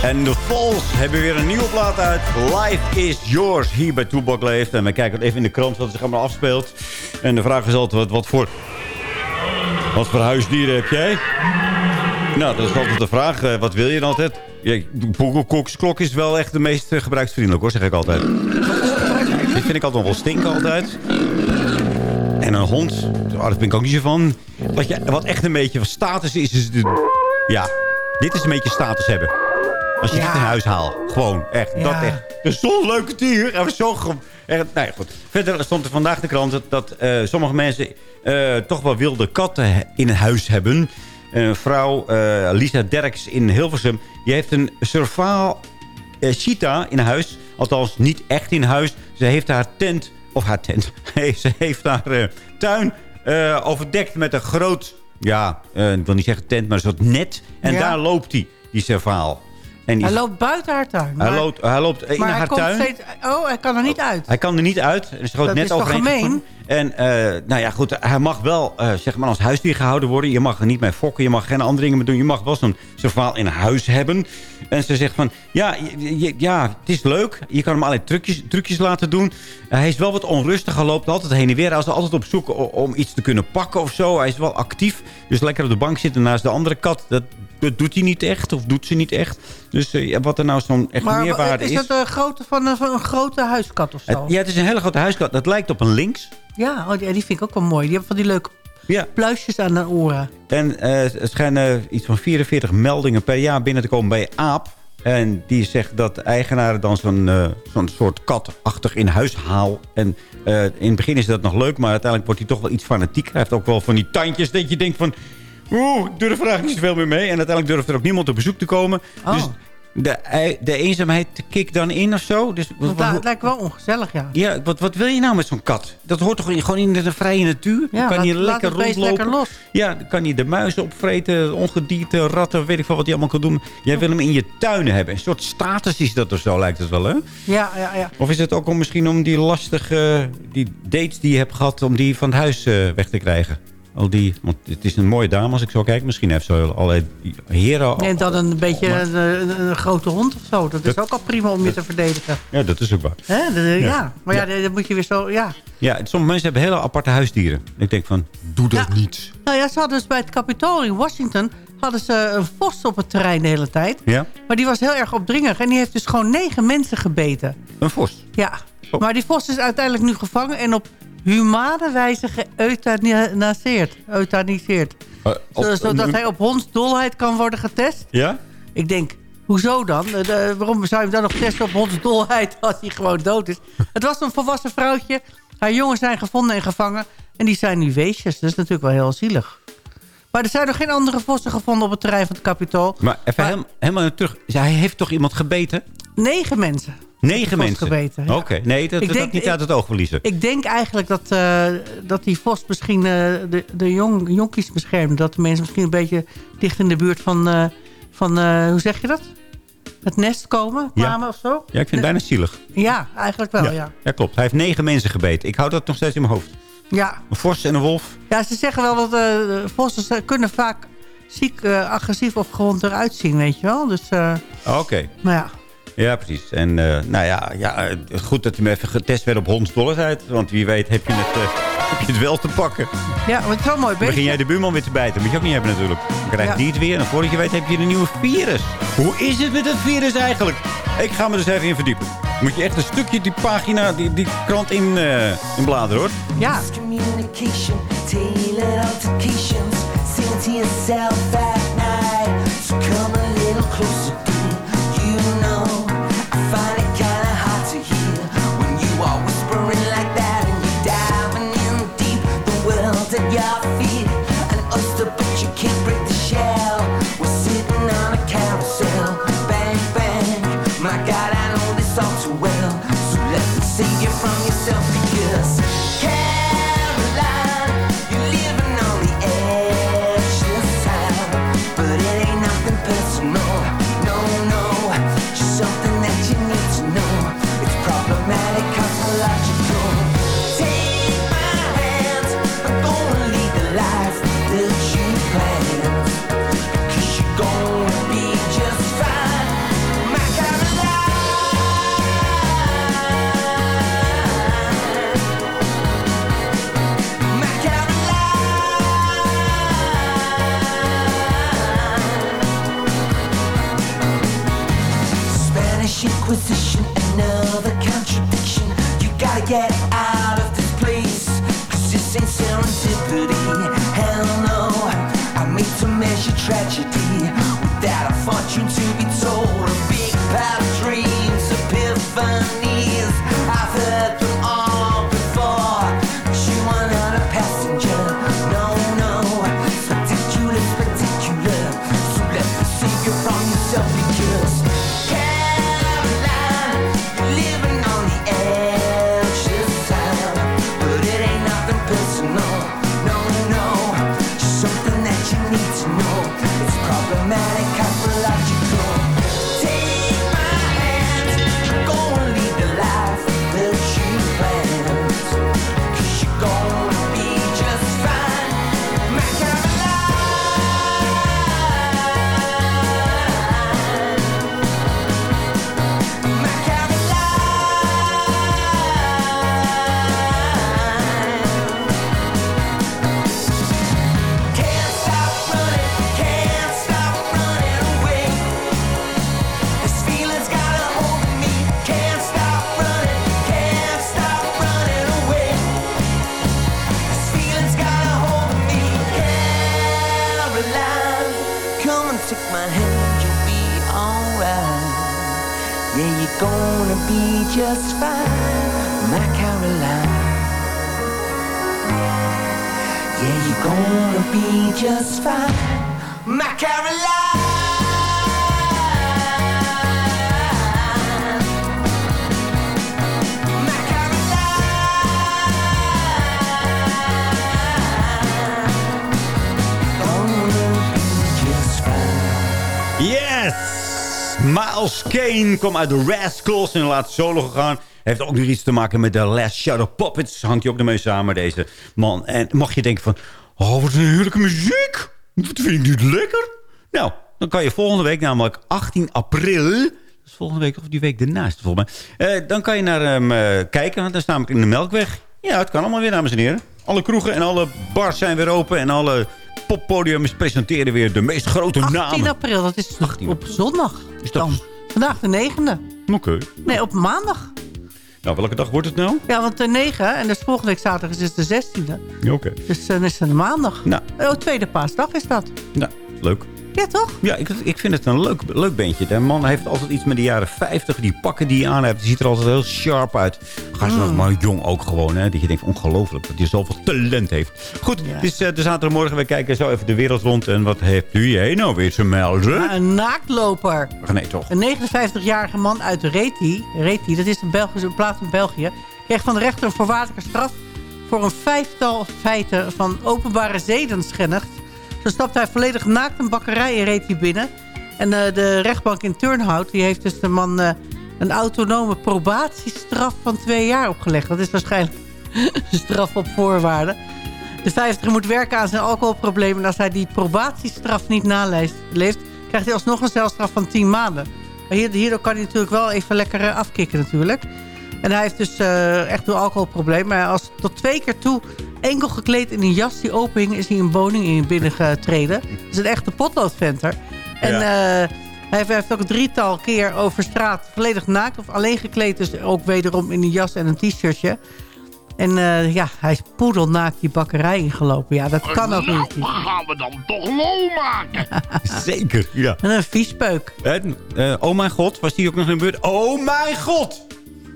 En de Falls hebben weer een nieuwe plaat uit. Life is yours. Hier bij Toebak leeft. En we kijken even in de krant wat zich allemaal afspeelt. En de vraag is altijd, wat, voor... Wat voor huisdieren heb jij? Nou, dat is altijd de vraag. Eh, wat wil je dan altijd? De klok is wel echt de meest eh, gebruiksvriendelijk hoor, zeg ik altijd. Dit vind ik altijd wel stinken altijd. En een hond, oh, daar ben ik ook niet zo van. Wat, je, wat echt een beetje van status is, is... De, ja, dit is een beetje status hebben. Als je Ja. dit in huis haalt. Gewoon, echt. Dat echt. Is zo'n leuke dier. En zo echt, nou ja, goed. Verder stond er vandaag de krant dat, eh, sommige mensen eh, toch wel wilde katten in huis hebben. Een vrouw, eh, Lisa Derks in Hilversum, die heeft een Servaal cheetah in huis. Althans, niet echt in huis. Ze heeft haar tent, of haar tent, nee, ze heeft haar tuin overdekt met een groot, ja, ik wil niet zeggen tent, maar een soort net. En Ja. daar loopt hij, die Servaal. En die, Hij loopt buiten haar tuin. hij loopt, hij loopt in maar hij haar komt tuin. steeds... Oh, hij kan er niet uit. Hij kan er niet uit. Er is Dat net is toch gemeen? En eh, nou ja, goed, hij mag wel eh, zeg maar als huisdier gehouden worden. Je mag er niet mee fokken, je mag geen andere dingen meer doen. Je mag wel zo'n verhaal in huis hebben. En ze zegt van, ja, je- ja, het is leuk. Je kan hem allerlei trucjes, trucjes laten doen. hij is wel wat onrustig, hij loopt altijd heen en weer. Hij is altijd op zoek o- om iets te kunnen pakken of zo. Hij is wel actief. Dus lekker op de bank zitten naast de andere kat. Dat, dat doet hij niet echt of doet ze niet echt. Dus eh, wat er nou zo'n echt Maar meerwaarde is is... dat een grootte van een, van een grote huiskat of Het- zo? ja, het is een hele grote huiskat. Dat lijkt op een links. Ja, oh, die, die vind ik ook wel mooi. Die hebben van die leuke Ja. pluisjes aan de oren. En eh er schijnen iets van 44 meldingen per jaar binnen te komen bij AAP. En die zegt dat eigenaren dan zo'n eh, zo'n soort katachtig in huis haal. En in het begin is dat nog leuk, maar uiteindelijk wordt hij toch wel iets fanatiek. Hij heeft ook wel van die tandjes dat je denkt van... Oeh, durf er eigenlijk niet zoveel meer mee. En uiteindelijk durft er ook niemand op bezoek te komen. Oh. Dus de, ei- de eenzaamheid kikt dan in of zo. Dus, wat- wat- het lijkt wel ongezellig, ja. ja, wat, wat wil je nou met zo'n kat? Dat hoort toch gewoon in de vrije natuur? Ja, Dan kan laat- je lekker rondlopen. lekker los. Ja, dan kan je de muizen opvreten, ongedierte, ratten, weet ik veel wat hij allemaal kan doen. Jij wil hem in je tuinen hebben. Een soort status is dat of zo, lijkt het wel, hè? Ja, ja, ja. Of is het ook om misschien om die lastige die dates die je hebt gehad... om die van het huis eh, weg te krijgen? Al die, want het is een mooie dame als ik zo kijk. Misschien heeft ze allerlei heren... En dan een beetje Maar- een, een, een grote hond of zo. Dat is Dat- ook al prima om je te verdedigen. Ja, dat is ook waar. Dat- ja. Ja. maar ja, dan moet je weer zo... Ja. Ja, sommige mensen hebben hele aparte huisdieren. Ik denk van, doe dat niet. Nou ja, ze hadden dus bij het Capitool in Washington... hadden ze een vos op het terrein de hele tijd. Ja? Maar die was heel erg opdringerig. En die heeft dus gewoon negen mensen gebeten. Een vos. Ja. Oh. Maar die vos is uiteindelijk nu gevangen... en op humane wijze geëuthaniseerd. Euthaniseerd. Eh, op- Zodat hij op hondsdolheid kan worden getest. Ja? Ik denk, hoezo dan? Eh, de- waarom zou je hem dan nog testen op hondsdolheid als hij gewoon dood is? Het was een volwassen vrouwtje. Haar jongens zijn gevonden en gevangen. En die zijn nu weesjes. Dat is natuurlijk wel heel zielig. Maar er zijn nog geen andere vossen gevonden op het terrein van het Capitool. Maar even helemaal, helemaal terug. Hij heeft toch iemand gebeten? Negen mensen. Negen mensen? gebeten, ja. Oké, nee, dat, Ik dat denk- niet uit het oog verliezen. Ik denk eigenlijk dat, eh, dat die vos misschien eh, de, de jong, jonkies beschermt. Dat de mensen misschien een beetje dicht in de buurt van, eh, van hoe zeg je dat? Het nest komen, Ja. kwamen of zo? Ja, ik vind het bijna zielig. Ja, eigenlijk wel, ja. ja, klopt. Hij heeft negen mensen gebeten. Ik hou dat nog steeds in mijn hoofd. Ja, Een vos en een wolf. ja ze zeggen wel dat vossen kunnen vaak ziek, agressief of gewond eruit zien, weet je wel. Dus, Oké. maar ja. Ja, precies. En eh, nou ja, ja, goed dat hij me even getest werd op hondsdolligheid. Want wie weet heb je het, eh, heb je het wel te pakken. Ja, maar het is wel mooi Dan begin bezig. jij de buurman weer te bijten. moet je ook niet hebben natuurlijk. Dan krijgt Ja. die het weer. En voordat je weet heb je een nieuwe virus. Hoe is het met het virus eigenlijk? Ik ga me dus even in verdiepen. Moet je echt een stukje die pagina, die, die krant in, eh in bladeren hoor. Ja. Communication, tailored altercations. Sing to yourself at night. So come a little closer, get out of this place. Cause this ain't serendipity. Hell no. I made to measure tragedy without a fortune to Kane kwam uit de Rascals en laat solo gegaan. Heeft ook nog iets te maken met de Last Shadow Puppets. Hangt hij ook ermee samen, deze man. En mag je denken van... Oh, wat een heerlijke muziek. Wat vind ik dit lekker. Nou, dan kan je volgende week, namelijk 18 april... Dat is volgende week of die week daarnaast, volgens mij. Eh, dan kan je naar hem eh, kijken, want dat is namelijk in de Melkweg. Ja, het kan allemaal weer, dames en heren. Alle kroegen en alle bars zijn weer open. En alle poppodiums presenteren weer de meest grote 18 namen. april, dat is op zondag. Is dat... Dan. Vandaag de negende. Oké. Nee, op maandag. Nou, welke dag wordt het nou? Ja, want de 9 en dus volgende week zaterdag is dus de 16e. Ja, Oké. Dus dan is het een maandag. Nou. Oh, tweede paasdag is dat. Nou, leuk. Ja, toch? Ja, ik, ik vind het een leuk, leuk bandje. De man heeft altijd iets met de jaren 50. Die pakken die hij aan heeft, die ziet er altijd heel sharp uit. Gaan ze Mm. nog maar jong ook gewoon. Hè? Dat je denkt, ongelooflijk dat hij zoveel talent heeft. Goed, het is uh, de zaterdagmorgen. We kijken zo even de wereld rond. En wat heeft u nou weer te melden? Een naaktloper. Ach, nee, toch? Een 59-jarige man uit Reti, Reti, dat is een Belgische plaats in België... kreeg van de rechter een voorwaardelijke straf... voor een vijftal feiten van openbare zedenschennis. Zo stapte hij volledig naakt een bakkerij in Reti binnen. En eh, de rechtbank in Turnhout die heeft dus de man eh, een autonome probatiestraf van twee jaar opgelegd. Dat is waarschijnlijk een straf op voorwaarden. De 50 moet werken aan zijn alcoholprobleem. En als hij die probatiestraf niet naleeft, krijgt hij alsnog een celstraf van 10 maanden. Maar hier- hierdoor kan hij natuurlijk wel even lekker eh, afkicken natuurlijk. En hij heeft dus echt een alcoholprobleem. Maar als tot twee keer toe enkel gekleed in een jas die open hing... is hij een woning in binnengetreden. Het is een echte potloodventer. En Ja. eh, hij heeft, hij heeft ook een drietal keer over straat volledig naakt... of alleen gekleed, dus ook wederom in een jas en een t-shirtje. En eh, ja, hij is poedelnaakt die bakkerij ingelopen. Ja, dat kan ook niet. gaan we dan toch lol maken? Zeker, ja. En een viespeuk. En, eh, oh mijn god, was die ook nog in de buurt? Oh mijn god!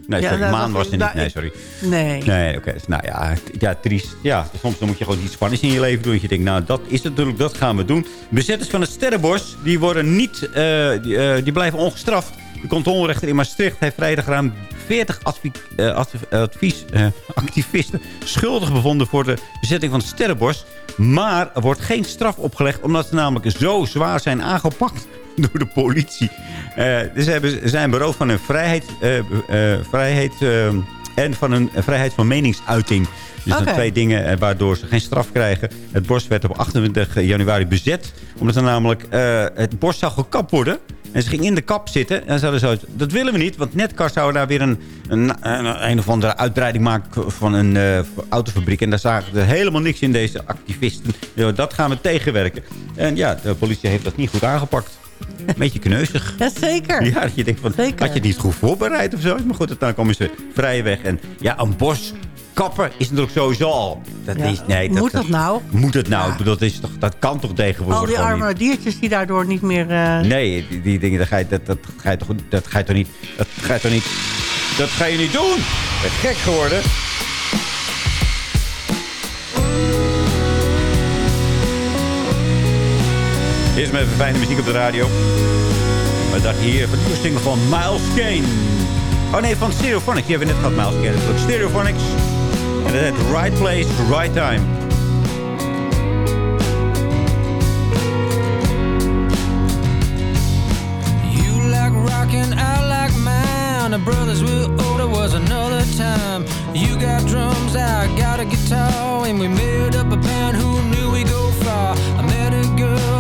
Nee, sorry, dat Maan was- er niet. nou, Nee, sorry. Nee. Nee, oké. dus Nou ja, ja, triest. Ja, soms dan moet je gewoon iets spannends in je leven doen. Dat je denkt, nou, dat is het natuurlijk, dat gaan we doen. Bezetters van het Sterrenbos, die worden niet, eh, die, eh, die blijven ongestraft. De kantonrechter in Maastricht heeft vrijdag ruim 40 advi eh, adv- advies, eh, activisten schuldig bevonden voor de bezetting van het Sterrenbos. Maar er wordt geen straf opgelegd, omdat ze namelijk zo zwaar zijn aangepakt door de politie. Eh, dus ze hebben, zijn beroofd van hun vrijheid, eh, eh, vrijheid en van hun vrijheid van meningsuiting. Dus dat twee dingen waardoor ze geen straf krijgen. Het bos werd op 28 januari bezet. Omdat er namelijk het bos zou gekapt worden. En ze ging in de kap zitten. En ze hadden zo, dat willen we niet. Want Netcar zou daar weer een, een, een, een of andere uitbreiding maken van een autofabriek. En daar zagen ze helemaal niks in deze activisten. Dat gaan we tegenwerken. En ja, de politie heeft dat niet goed aangepakt. Een beetje kneuzig. Jazeker. Ja, dat je denkt van, Zeker. had je het niet goed voorbereid of zo? Maar goed, dan komen ze vrij weg. En ja, een bos kappen is natuurlijk sowieso al. Dat Ja. is, nee, Moet dat nou? Moet het nou? Ik bedoel, Dat, is toch, dat kan toch tegenwoordig Al die arme diertjes die daardoor niet meer... eh? Nee, die, die dingen, dat ga, je, dat, dat, ga je toch, dat ga je toch niet... Dat ga je toch niet... Dat ga je niet doen! Ik ben gek geworden. Eerst maar even fijne muziek op de radio. We dachten hier nieuwe single van Miles Kane. Oh nee, van Stereophonics. Die hebben we net gehad, Miles Kane. Stereophonics. En dat heet Right Place, Right Time. You like rockin', I like mine. The brothers were older, was another time. You got drums, I got a guitar, and we made up a band who knew we go far. I met a girl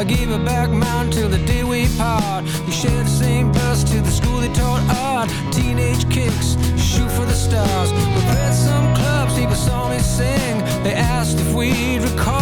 I gave her back mine till the day we part. We shared the same bus to the school they taught art. Teenage kicks, shoot for the stars. We played some clubs, people saw me sing. They asked if we'd record.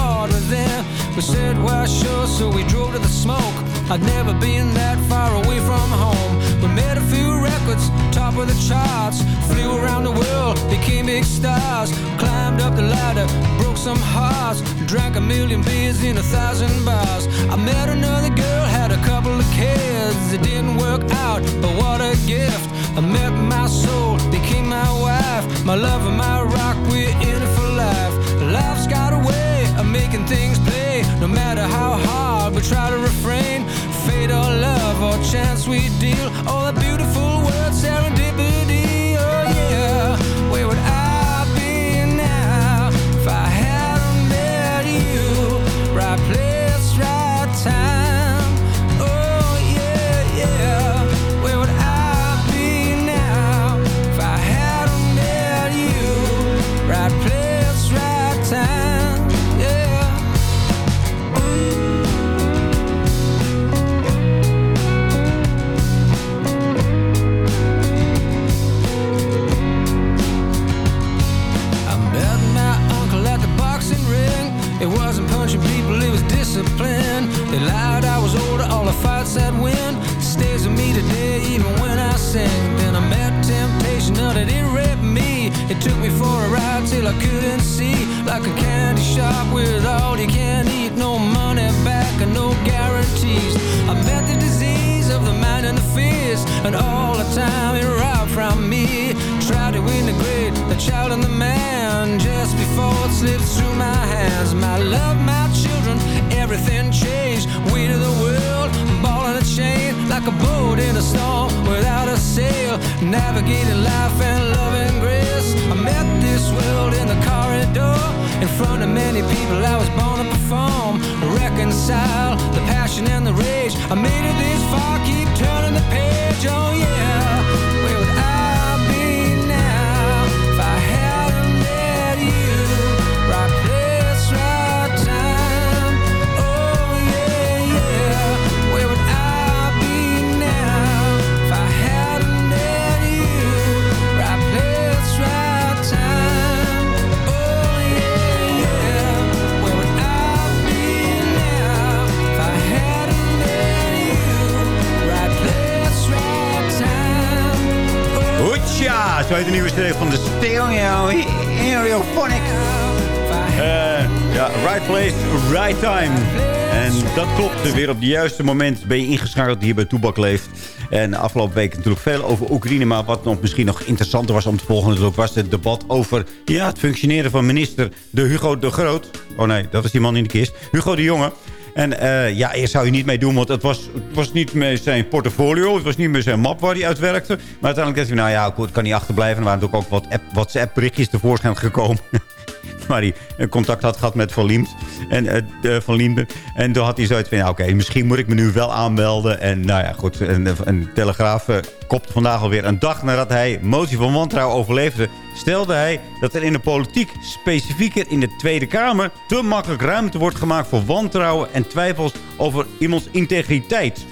We said, why sure, so we drove to the smoke. I'd never been that far away from home. We made a few records, top of the charts. Flew around the world, became big stars. Climbed up the ladder, broke some hearts. Drank a million beers in a thousand bars. I met another girl, had a couple of kids. It didn't work out, but what a gift. I met my soul, became my wife. My love and my rock, we're in it for life. Life's got a way of making things play. No matter how hard we try to refrain. Fate or love or chance we deal. All the beautiful words, serendipity. Oh yeah, where would I be now if I hadn't met you? Right place, It took me for a ride till I couldn't see. Like a candy shop with all you can eat. No money back and no guarantees. I met the disease of the mind and the fears. And all the time it robbed from me. Tried to integrate the child and the man. Just before it slipped through my hands. My love, my children, everything changed. Weight of the world, ball and a chain. Like a boat in a storm without a sail. Navigating life and. I world in the corridor. In front of many people, I was born to perform. Reconcile the passion and the rage. I made it this far, keep turning the page. Oh yeah, Hoetja, zo heet de nieuwe serie van de Stereo Aerophonic. Eh, ja, right place, right time. En dat klopt. Weer op het juiste moment ben je ingeschakeld hier bij Toebak Leeft. En afgelopen week natuurlijk veel over Oekraïne. Maar wat nog misschien nog interessanter was om te volgen... was het debat over ja, het functioneren van minister de Hugo de Groot. Oh nee, dat was die man in de kist. Hugo de Jonge. En eh, ja, eerst zou je niet mee doen, want het was, het was niet meer zijn portfolio. Het was niet meer zijn map waar hij uitwerkte. Maar uiteindelijk dacht hij, nou ja, goed, kan niet achterblijven. Er waren natuurlijk ook wat app- WhatsApp-berichtjes tevoorschijn gekomen. waar hij contact had gehad met Van Liemt. En, eh, van Liemde. En toen had hij zoiets van, oké, misschien moet ik me nu wel aanmelden. En nou ja, goed, een, een Telegraaf eh, kopte vandaag alweer een dag nadat hij motie van wantrouwen overleefde... stelde hij dat er in de politiek, specifieker in de Tweede Kamer... te makkelijk ruimte wordt gemaakt voor wantrouwen en twijfels over iemands integriteit.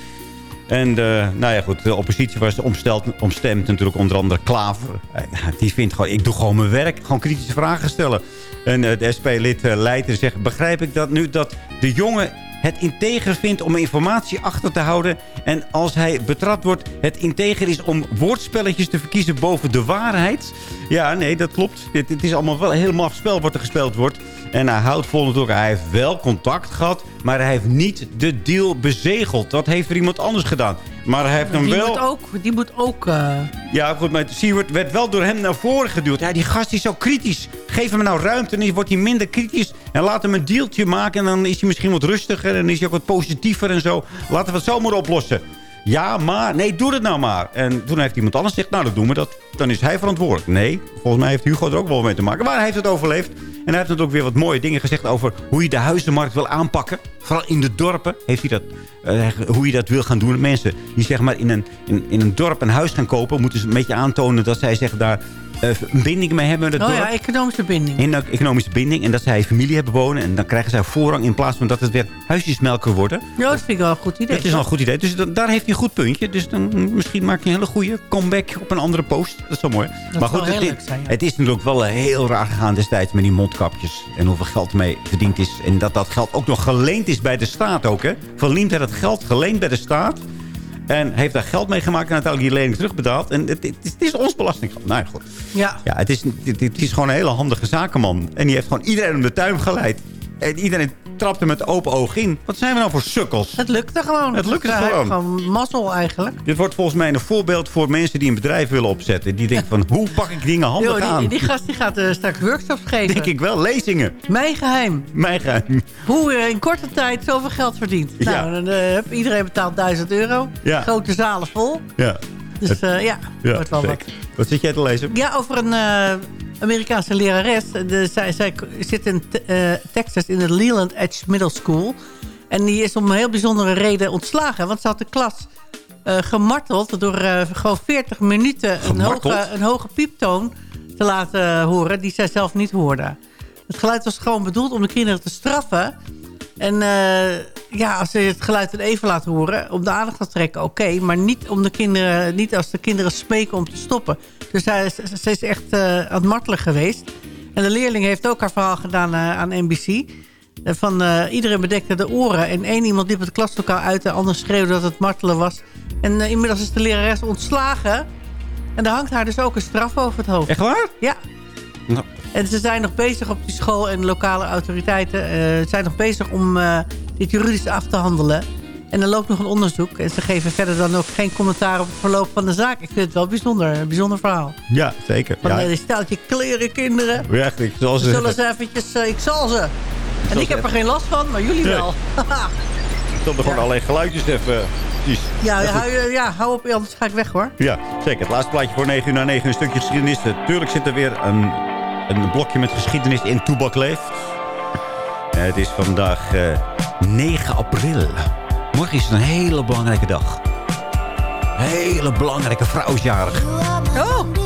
En eh, nou ja, goed, de oppositie was omsteld, omstemd natuurlijk onder andere Klaver. Eh, Die vindt gewoon, ik doe gewoon mijn werk. Gewoon kritische vragen stellen. En eh, de SP-lid Leijten zegt, begrijp ik dat nu dat de jongen het integer vindt om informatie achter te houden. En als hij betrapt wordt, het integer is om woordspelletjes te verkiezen boven de waarheid. Ja, nee, dat klopt. Het, het is allemaal wel helemaal spel wat er gespeeld wordt. En hij houdt vol natuurlijk. Hij heeft wel contact gehad, maar hij heeft niet de deal bezegeld. Dat heeft er iemand anders gedaan. Maar hij heeft hem Die wel... moet ook... Die moet ook eh, Ja, goed, maar Seward werd wel door hem naar voren geduwd. Ja, die gast is zo kritisch. Geef hem nou ruimte en dan wordt hij minder kritisch. En laat hem een deeltje maken en dan is hij misschien wat rustiger. En is hij ook wat positiever en zo. Laten we het zo maar oplossen. Ja, maar... Nee, doe het nou maar. En toen heeft iemand anders gezegd, nou, dan doen we dat. Dan is hij verantwoordelijk. Nee, volgens mij heeft Hugo er ook wel mee te maken. Maar hij heeft het overleefd. En hij heeft natuurlijk weer wat mooie dingen gezegd over hoe je de huizenmarkt wil aanpakken. Vooral in de dorpen heeft hij dat, eh, hoe je dat wil gaan doen. Mensen die zeg maar in een, in, in een dorp een huis gaan kopen... moeten ze een beetje aantonen dat zij zeg daar een binding mee hebben met het oh dorp. ja, economische binding. In economische binding. En dat zij familie hebben wonen. En dan krijgen zij voorrang in plaats van dat het weer huisjesmelker worden. Ja, dat vind ik wel een goed idee. Dat is wel een goed idee. Dus dan- daar heeft hij een goed puntje. Dus dan, mm, misschien maak je een hele goede comeback op een andere post. Dat is wel mooi. Dat maar goed, het, leuk zijn, ja. het is natuurlijk wel eh, heel raar gegaan destijds met die mondkapjes. En hoeveel geld mee verdiend is. En dat dat geld ook nog geleend is bij de staat ook. Hè. Verliemt hij dat geld geleend bij de staat. En heeft daar geld mee gemaakt en uiteindelijk die lening terugbetaald. En het, het, is, het is ons belastinggeld. Nou ja, goed. Ja. Ja, het is, het, het is gewoon een hele handige zakenman. En die heeft gewoon iedereen om de tuin geleid. En iedereen trapte met open oog in. Wat zijn we nou voor sukkels? Het lukte gewoon. Het lukte gewoon. Gewoon mazzel eigenlijk. Dit wordt volgens mij een voorbeeld voor mensen die een bedrijf willen opzetten. Die denken van, hoe pak ik dingen handig Yo, aan? die, die gast die gaat eh, straks workshops geven. Denk ik wel, lezingen. Mijn geheim. Mijn geheim. Hoe je in korte tijd zoveel geld verdient. Ja. Nou, dan, eh, iedereen betaalt 1000 euro. Ja. Grote zalen vol. Ja. Dus eh, ja, ja, wordt wel wat. Wat zit jij te lezen? Ja, over een Amerikaanse lerares. De, zij, zij zit in eh, Texas in de Leland Edge Middle School. En die is om een heel bijzondere reden ontslagen. Want ze had de klas eh, gemarteld door eh, gewoon 40 minuten een hoge, een hoge pieptoon te laten horen die zij zelf niet hoorde. Het geluid was gewoon bedoeld om de kinderen te straffen. En eh, ja, als ze het geluid dan even laten horen, om de aandacht te trekken, oké. maar niet, om de kinderen, niet als de kinderen smeken om te stoppen. Dus zij, ze, is echt eh, aan het martelen geweest. En de leerling heeft ook haar verhaal gedaan eh, aan NBC. Van iedereen bedekte de oren. En één iemand liep het klaslokaal uit. De ander schreeuwde dat het martelen was. En inmiddels is de lerares ontslagen. En daar hangt haar dus ook een straf over het hoofd. Echt waar? Ja. En ze zijn nog bezig op die school en lokale autoriteiten... eh, zijn nog bezig om eh, dit juridisch af te handelen. En er loopt nog een onderzoek. En ze geven verder dan ook geen commentaar op het verloop van de zaak. Ik vind het wel bijzonder, een bijzonder verhaal. Ja, zeker. Van ja. die steltje kleren kinderen. Ja, echt, ik zal ze Zullen ze eventjes... eh, ik zal ze. En ik heb er geen last van, maar jullie Nee. wel. Ik er gewoon alleen geluidjes even... Ja, hou, ja, hou op, anders ga ik weg hoor. Ja, zeker. Het laatste plaatje voor 9 uur na 9 een stukje geschiedenis. Tuurlijk zit er weer een, een blokje met geschiedenis in Toebak Leeft. Het is vandaag eh, 9 april. Morgen is het een hele belangrijke dag. Hele belangrijke vrouwsjarig. Oh.